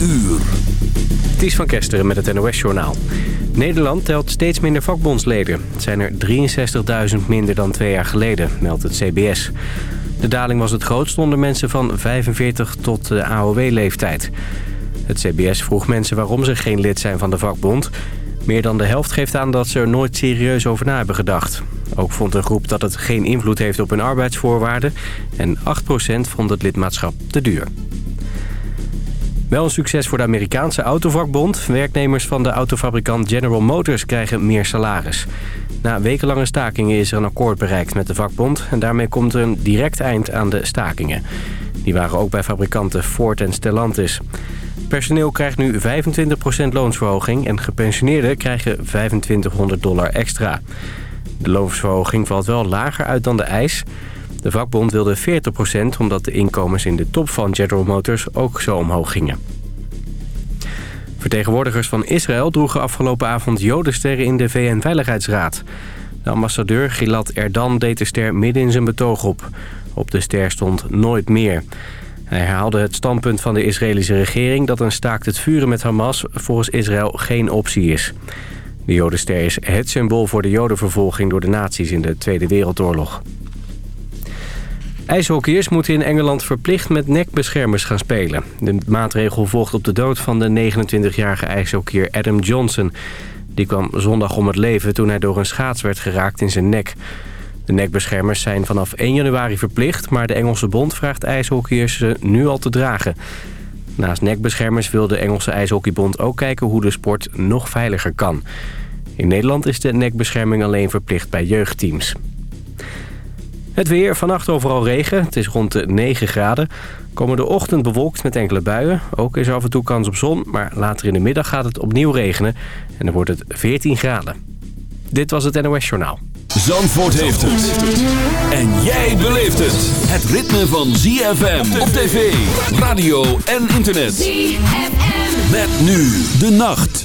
uur. Het is van Kesteren met het NOS-journaal. Nederland telt steeds minder vakbondsleden. Het zijn er 63.000 minder dan twee jaar geleden, meldt het CBS. De daling was het grootst onder mensen van 45 tot de AOW-leeftijd. Het CBS vroeg mensen waarom ze geen lid zijn van de vakbond. Meer dan de helft geeft aan dat ze er nooit serieus over na hebben gedacht. Ook vond een groep dat het geen invloed heeft op hun arbeidsvoorwaarden... en 8% vond het lidmaatschap te duur. Wel een succes voor de Amerikaanse autovakbond. Werknemers van de autofabrikant General Motors krijgen meer salaris. Na wekenlange stakingen is er een akkoord bereikt met de vakbond... en daarmee komt er een direct eind aan de stakingen. Die waren ook bij fabrikanten Ford en Stellantis. Personeel krijgt nu 25% loonsverhoging... en gepensioneerden krijgen 2500 dollar extra. De loonsverhoging valt wel lager uit dan de eis... De vakbond wilde 40% omdat de inkomens in de top van General Motors ook zo omhoog gingen. Vertegenwoordigers van Israël droegen afgelopen avond jodensterren in de VN-veiligheidsraad. De ambassadeur Gilad Erdan deed de ster midden in zijn betoog op. Op de ster stond nooit meer. Hij herhaalde het standpunt van de Israëlische regering... dat een staakt het vuren met Hamas volgens Israël geen optie is. De jodenster is het symbool voor de jodenvervolging door de nazi's in de Tweede Wereldoorlog. IJshockeyers moeten in Engeland verplicht met nekbeschermers gaan spelen. De maatregel volgt op de dood van de 29-jarige ijshockeyer Adam Johnson. Die kwam zondag om het leven toen hij door een schaats werd geraakt in zijn nek. De nekbeschermers zijn vanaf 1 januari verplicht... maar de Engelse bond vraagt ijshockeyers ze nu al te dragen. Naast nekbeschermers wil de Engelse ijshockeybond ook kijken... hoe de sport nog veiliger kan. In Nederland is de nekbescherming alleen verplicht bij jeugdteams. Het weer, vannacht overal regen. Het is rond de 9 graden. Komende ochtend bewolkt met enkele buien. Ook is er af en toe kans op zon, maar later in de middag gaat het opnieuw regenen. En dan wordt het 14 graden. Dit was het NOS Journaal. Zandvoort heeft het. En jij beleeft het. Het ritme van ZFM op tv, radio en internet. ZFM. Met nu de nacht.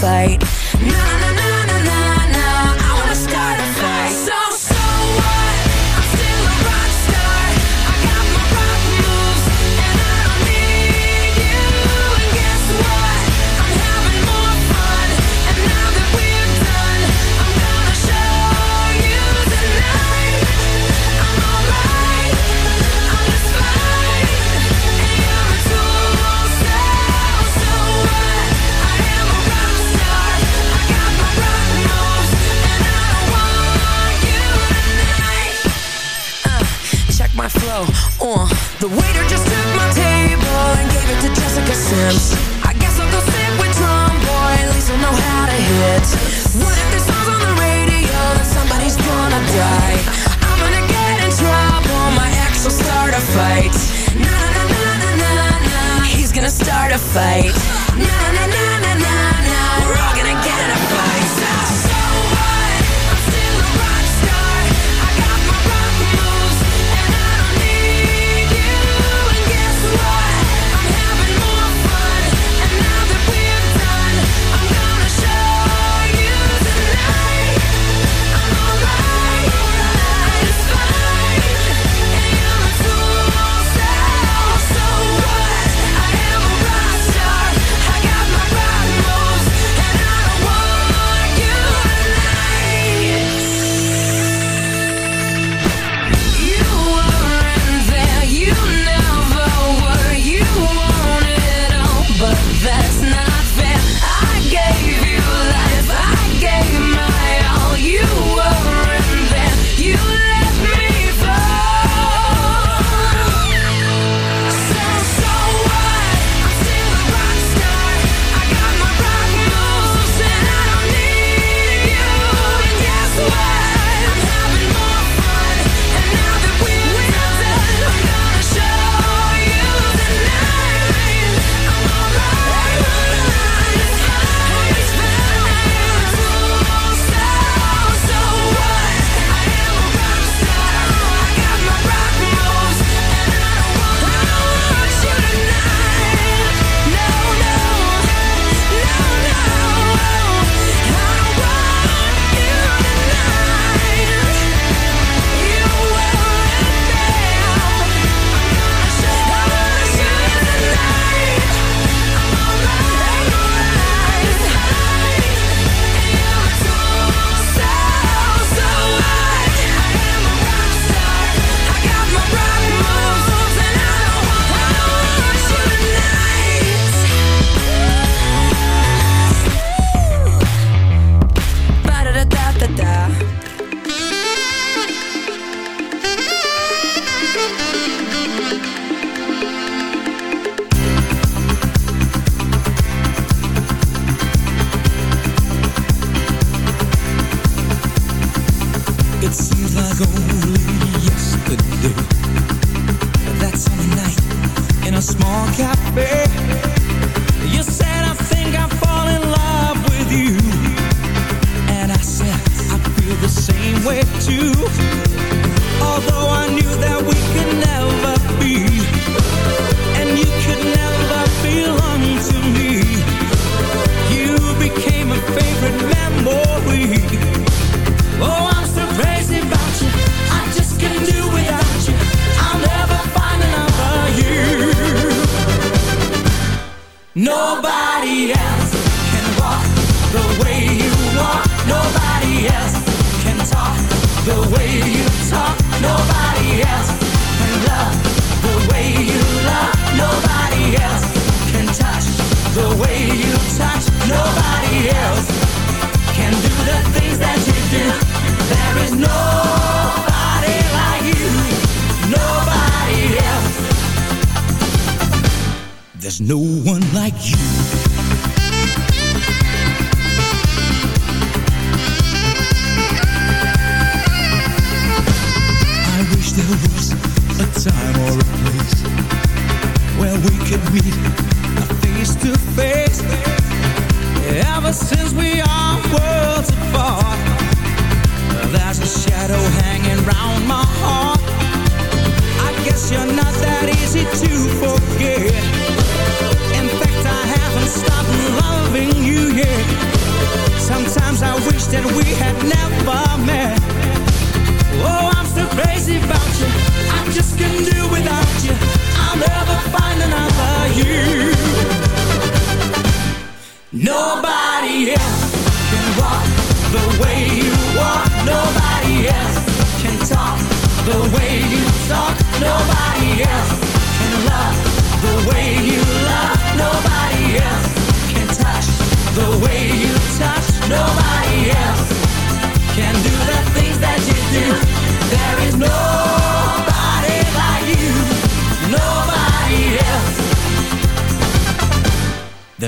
fight. Fight.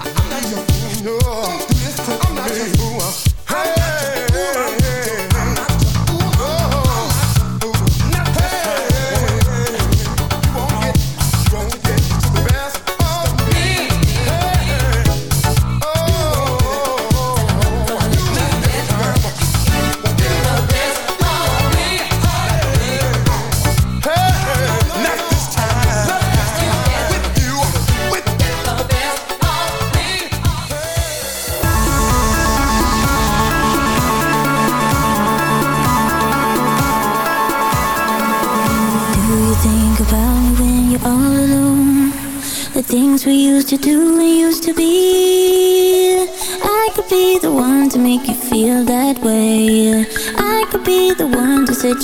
I'm not your fool. No, listen, I'm not your fool. Hey.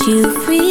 you free.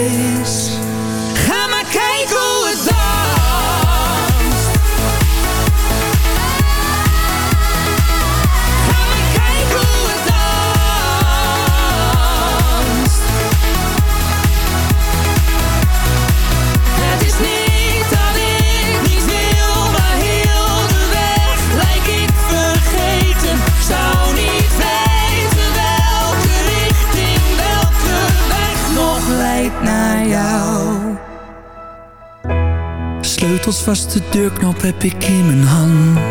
Sleutels vast de deurknop heb ik in mijn hand.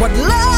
What love